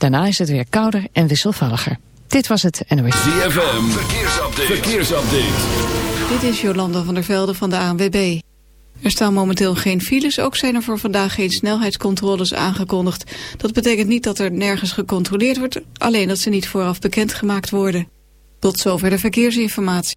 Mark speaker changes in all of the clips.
Speaker 1: Daarna is het weer kouder en wisselvalliger. Dit was het NOS.
Speaker 2: ZFM, verkeersupdate. verkeersupdate.
Speaker 3: Dit is Jolanda van der Velde van de ANWB. Er staan momenteel geen files, ook zijn er voor vandaag geen snelheidscontroles aangekondigd. Dat betekent niet dat er nergens gecontroleerd wordt, alleen dat ze niet vooraf bekendgemaakt worden. Tot zover de verkeersinformatie.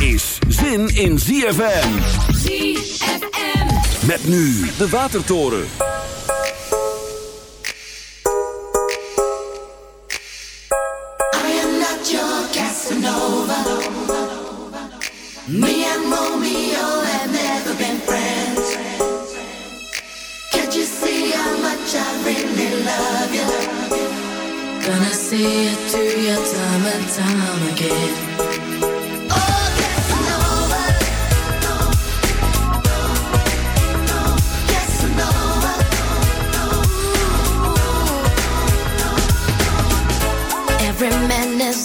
Speaker 2: is zin in ZFM.
Speaker 4: ZFM.
Speaker 2: Met nu de Watertoren.
Speaker 5: I am not your Casanova. Me and Romeo have never been friends. Can't you see how much I really love you?
Speaker 6: Gonna see it through your time and time again.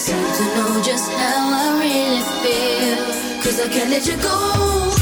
Speaker 6: Seem to know just how I really feel. Cause I can't let you go.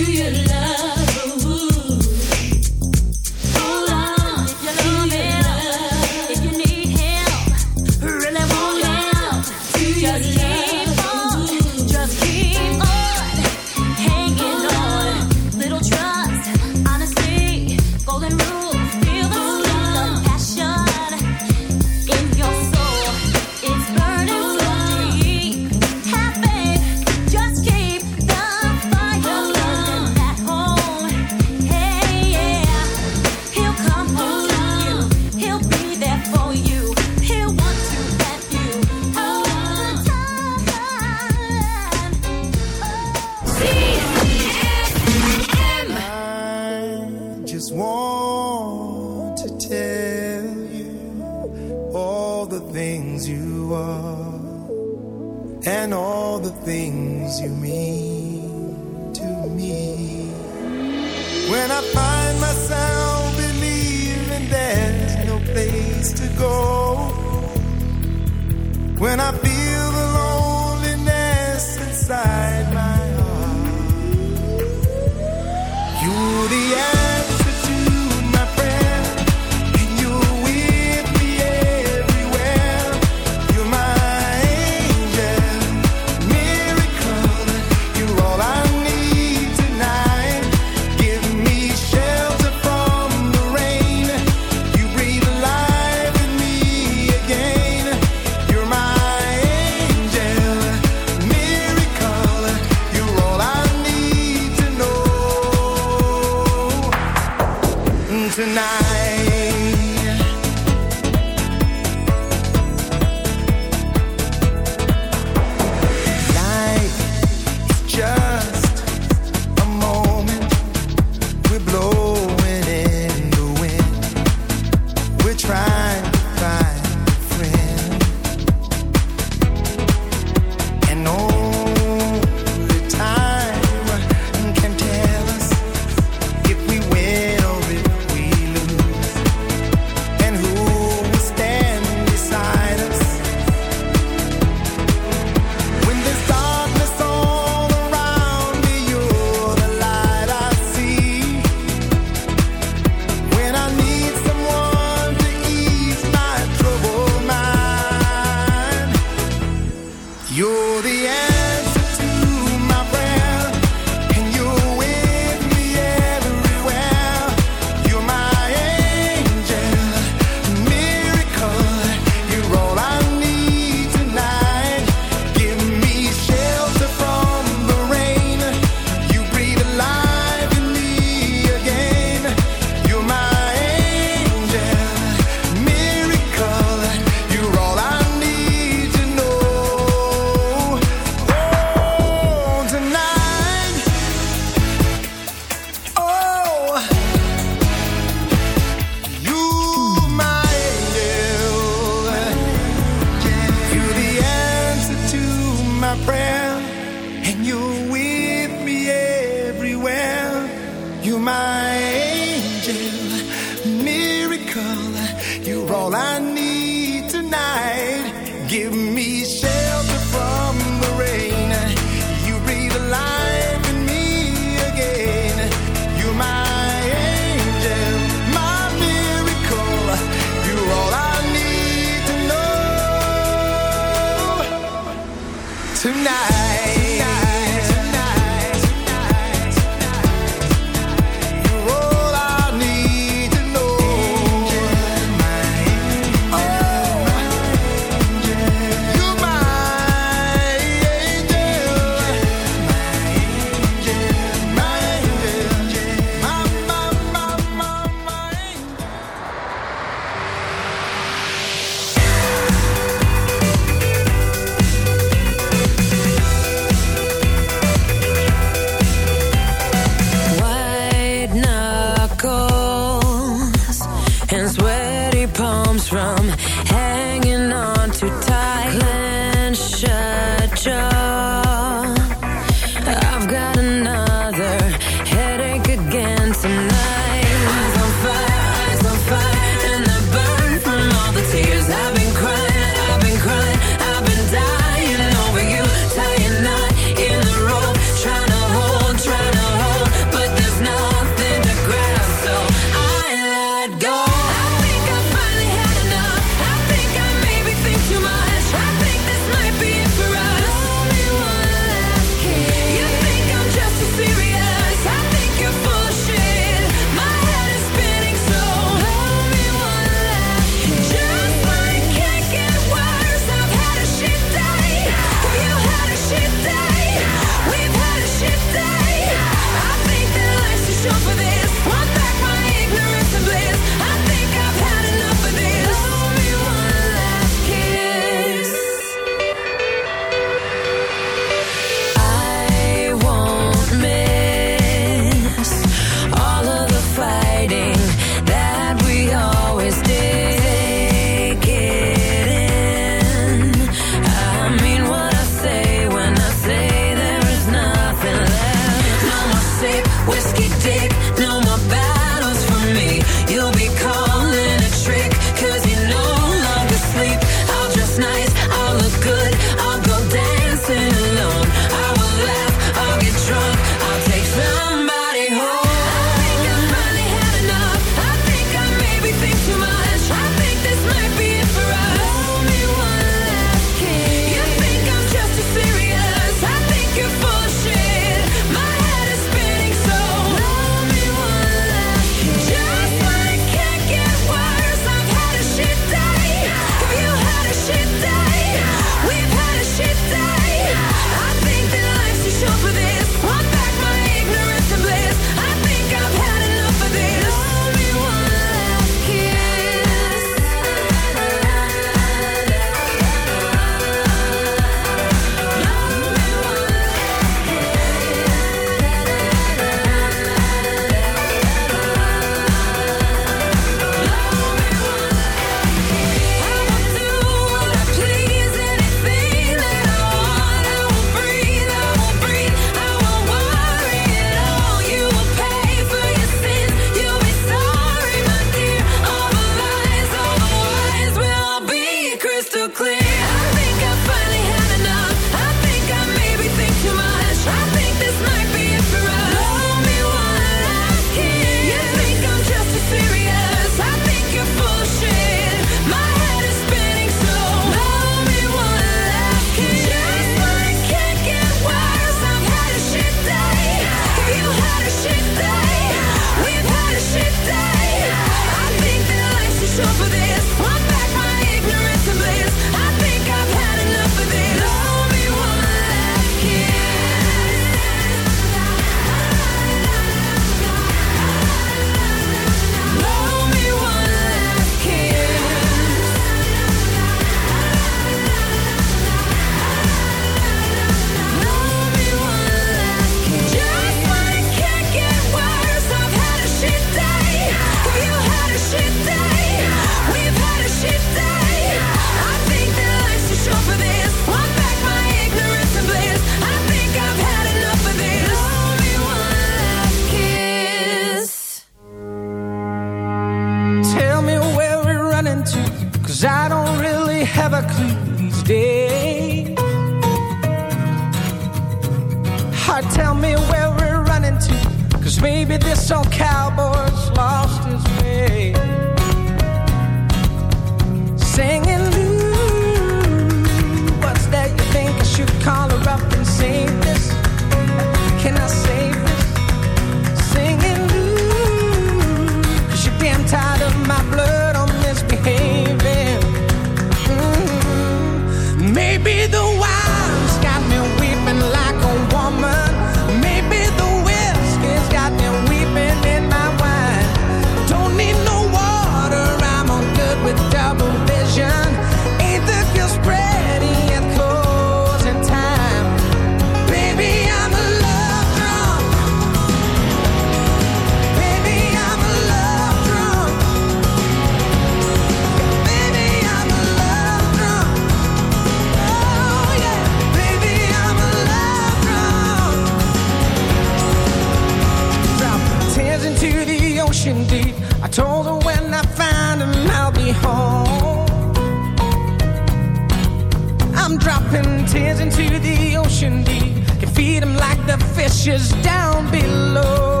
Speaker 6: I'm
Speaker 7: dropping tears into the ocean deep. Can feed them like the fishes down below.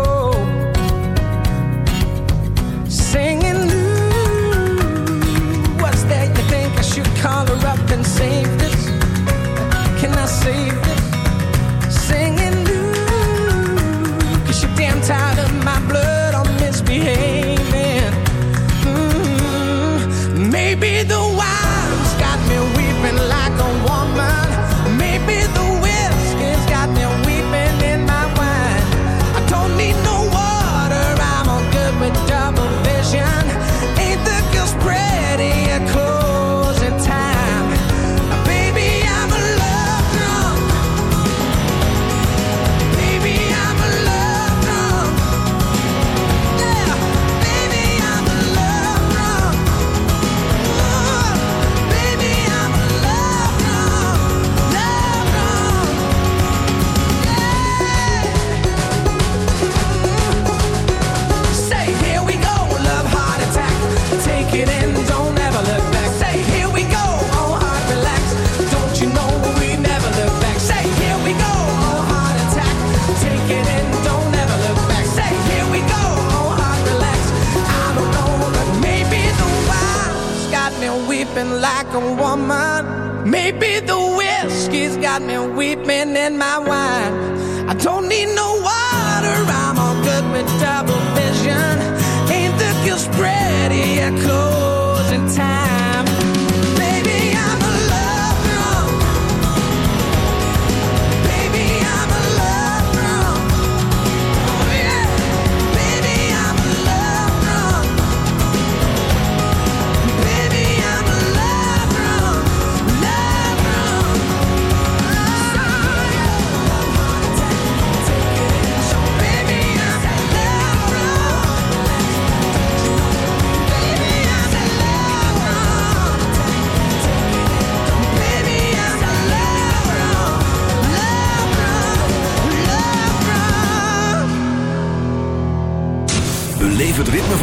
Speaker 7: Baby, the whiskey's got me weeping in my wine. I don't need no water, I'm all good with double vision. Ain't the girl pretty? echoes in time?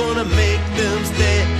Speaker 8: Gonna make them stay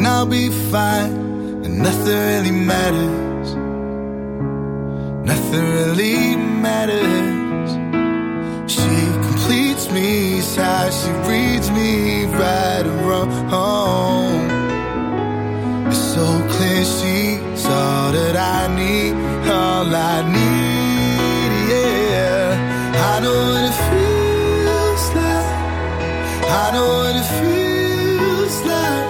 Speaker 9: and I'll be fine. And nothing really matters. Nothing really matters. She completes me, sighs, she reads me right and wrong. It's so clear she's all that I need, all I need, yeah. I know what it feels like. I know what it feels like.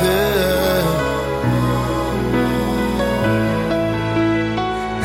Speaker 9: her.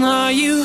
Speaker 10: Are you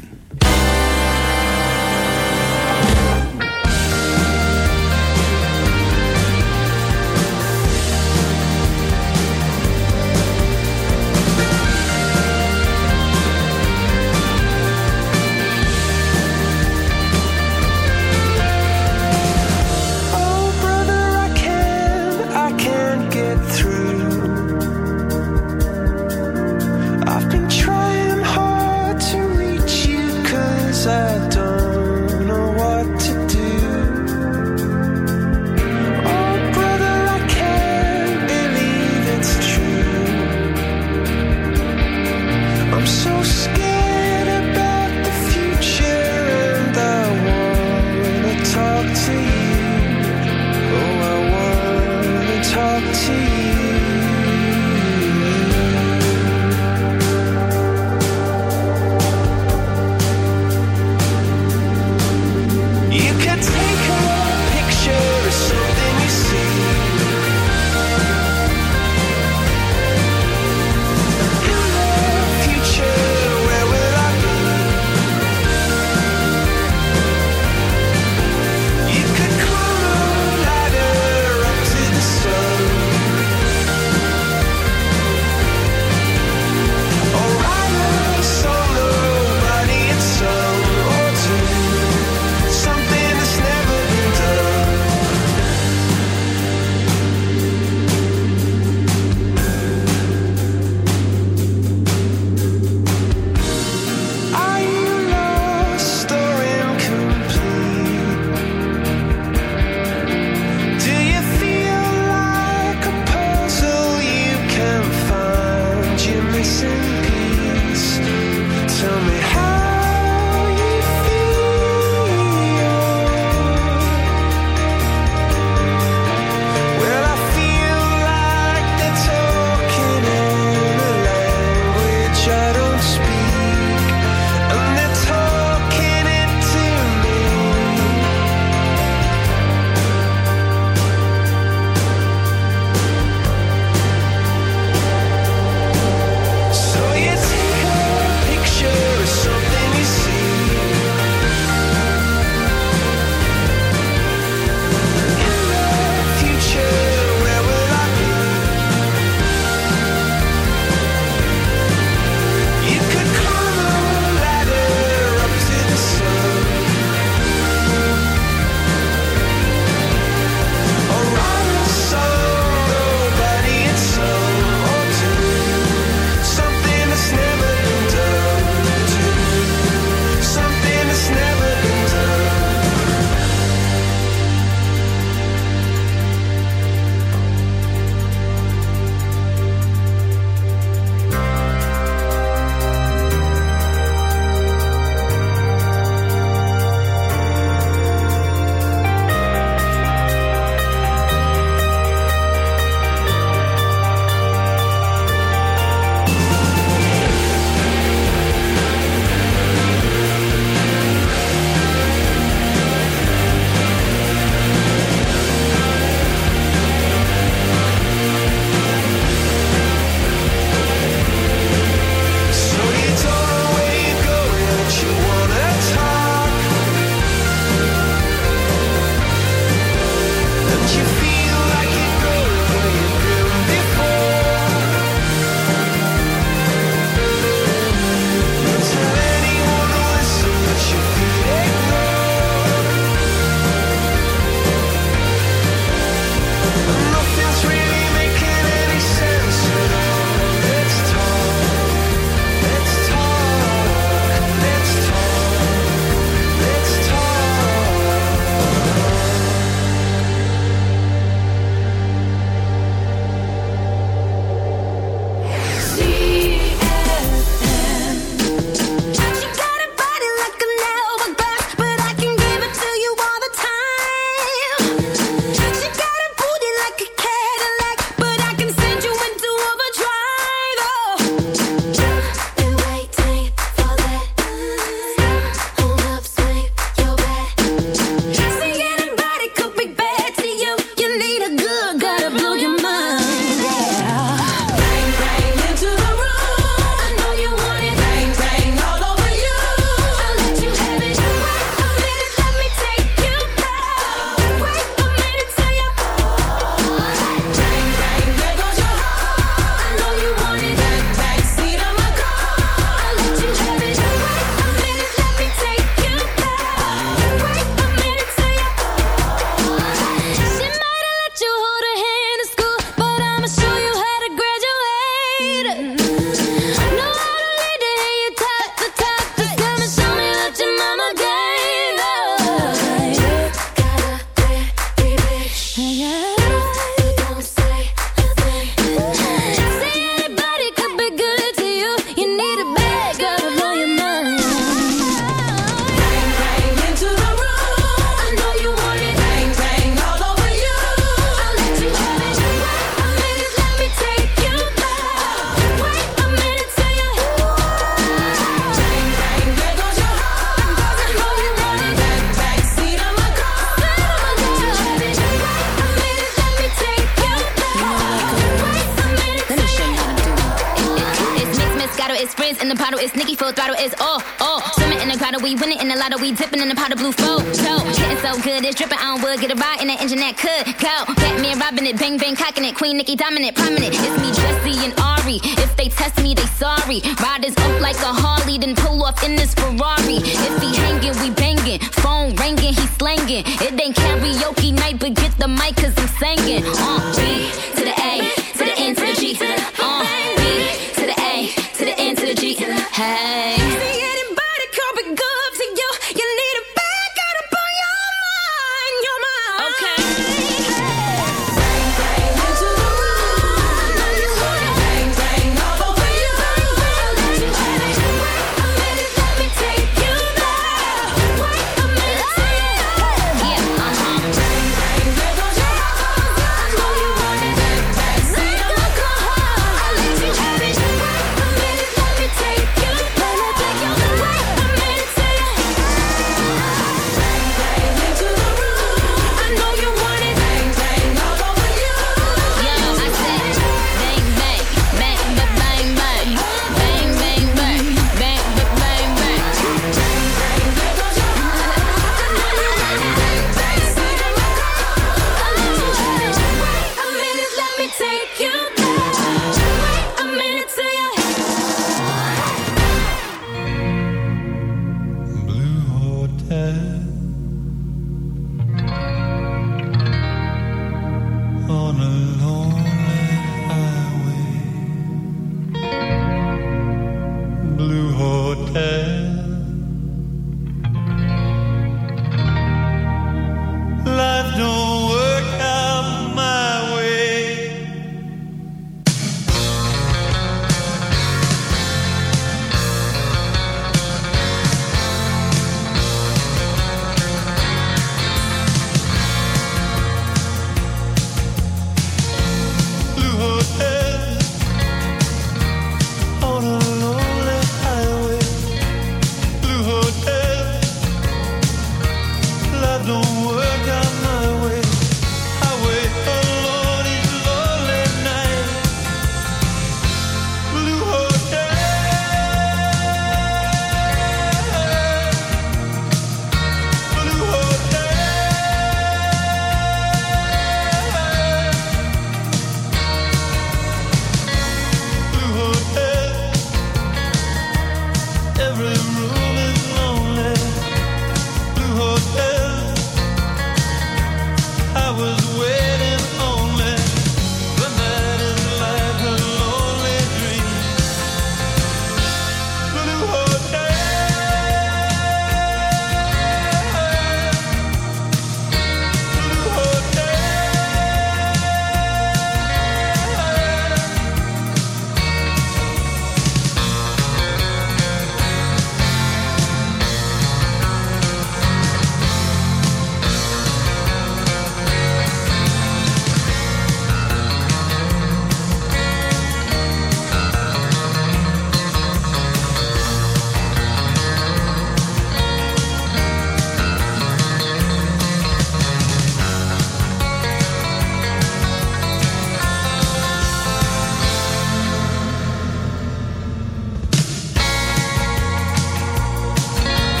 Speaker 10: Dominant,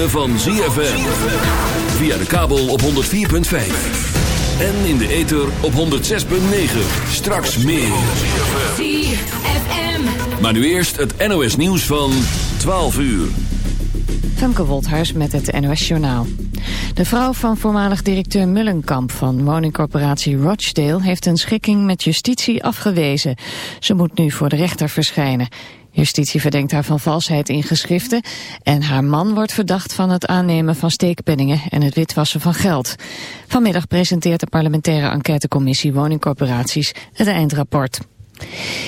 Speaker 2: ritme van ZFM. Via de kabel op 104.5. En in de ether op 106.9. Straks meer.
Speaker 10: ZFM.
Speaker 2: Maar nu eerst het NOS nieuws van 12 uur.
Speaker 1: Femke Wolthuis met het NOS Journaal. De vrouw van voormalig directeur Mullenkamp van woningcorporatie Rochdale... heeft een schikking met justitie afgewezen. Ze moet nu voor de rechter verschijnen. Justitie verdenkt haar van valsheid in geschriften... en haar man wordt verdacht van het aannemen van steekpenningen... en het witwassen van geld. Vanmiddag presenteert de parlementaire enquêtecommissie woningcorporaties het eindrapport.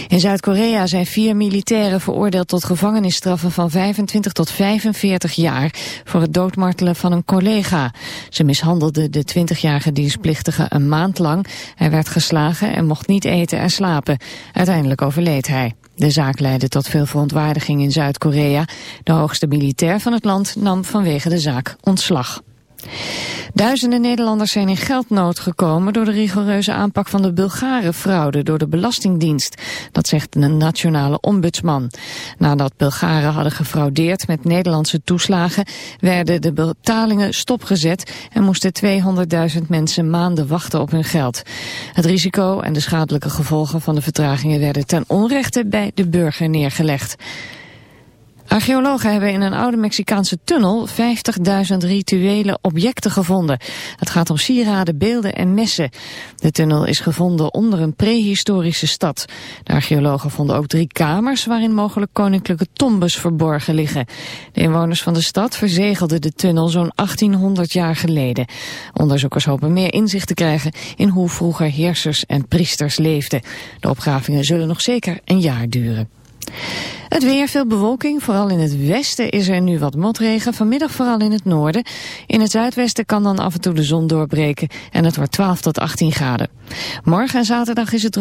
Speaker 1: In Zuid-Korea zijn vier militairen veroordeeld tot gevangenisstraffen van 25 tot 45 jaar voor het doodmartelen van een collega. Ze mishandelden de 20-jarige dienstplichtige een maand lang. Hij werd geslagen en mocht niet eten en slapen. Uiteindelijk overleed hij. De zaak leidde tot veel verontwaardiging in Zuid-Korea. De hoogste militair van het land nam vanwege de zaak ontslag. Duizenden Nederlanders zijn in geldnood gekomen door de rigoureuze aanpak van de Bulgare-fraude door de Belastingdienst. Dat zegt de nationale ombudsman. Nadat Bulgaren hadden gefraudeerd met Nederlandse toeslagen werden de betalingen stopgezet en moesten 200.000 mensen maanden wachten op hun geld. Het risico en de schadelijke gevolgen van de vertragingen werden ten onrechte bij de burger neergelegd. Archeologen hebben in een oude Mexicaanse tunnel 50.000 rituele objecten gevonden. Het gaat om sieraden, beelden en messen. De tunnel is gevonden onder een prehistorische stad. De archeologen vonden ook drie kamers waarin mogelijk koninklijke tombes verborgen liggen. De inwoners van de stad verzegelden de tunnel zo'n 1800 jaar geleden. Onderzoekers hopen meer inzicht te krijgen in hoe vroeger heersers en priesters leefden. De opgravingen zullen nog zeker een jaar duren. Het weer, veel bewolking. Vooral in het westen is er nu wat motregen. Vanmiddag vooral in het noorden. In het zuidwesten kan dan af en toe de zon doorbreken. En het wordt 12 tot 18 graden. Morgen en zaterdag is het droog.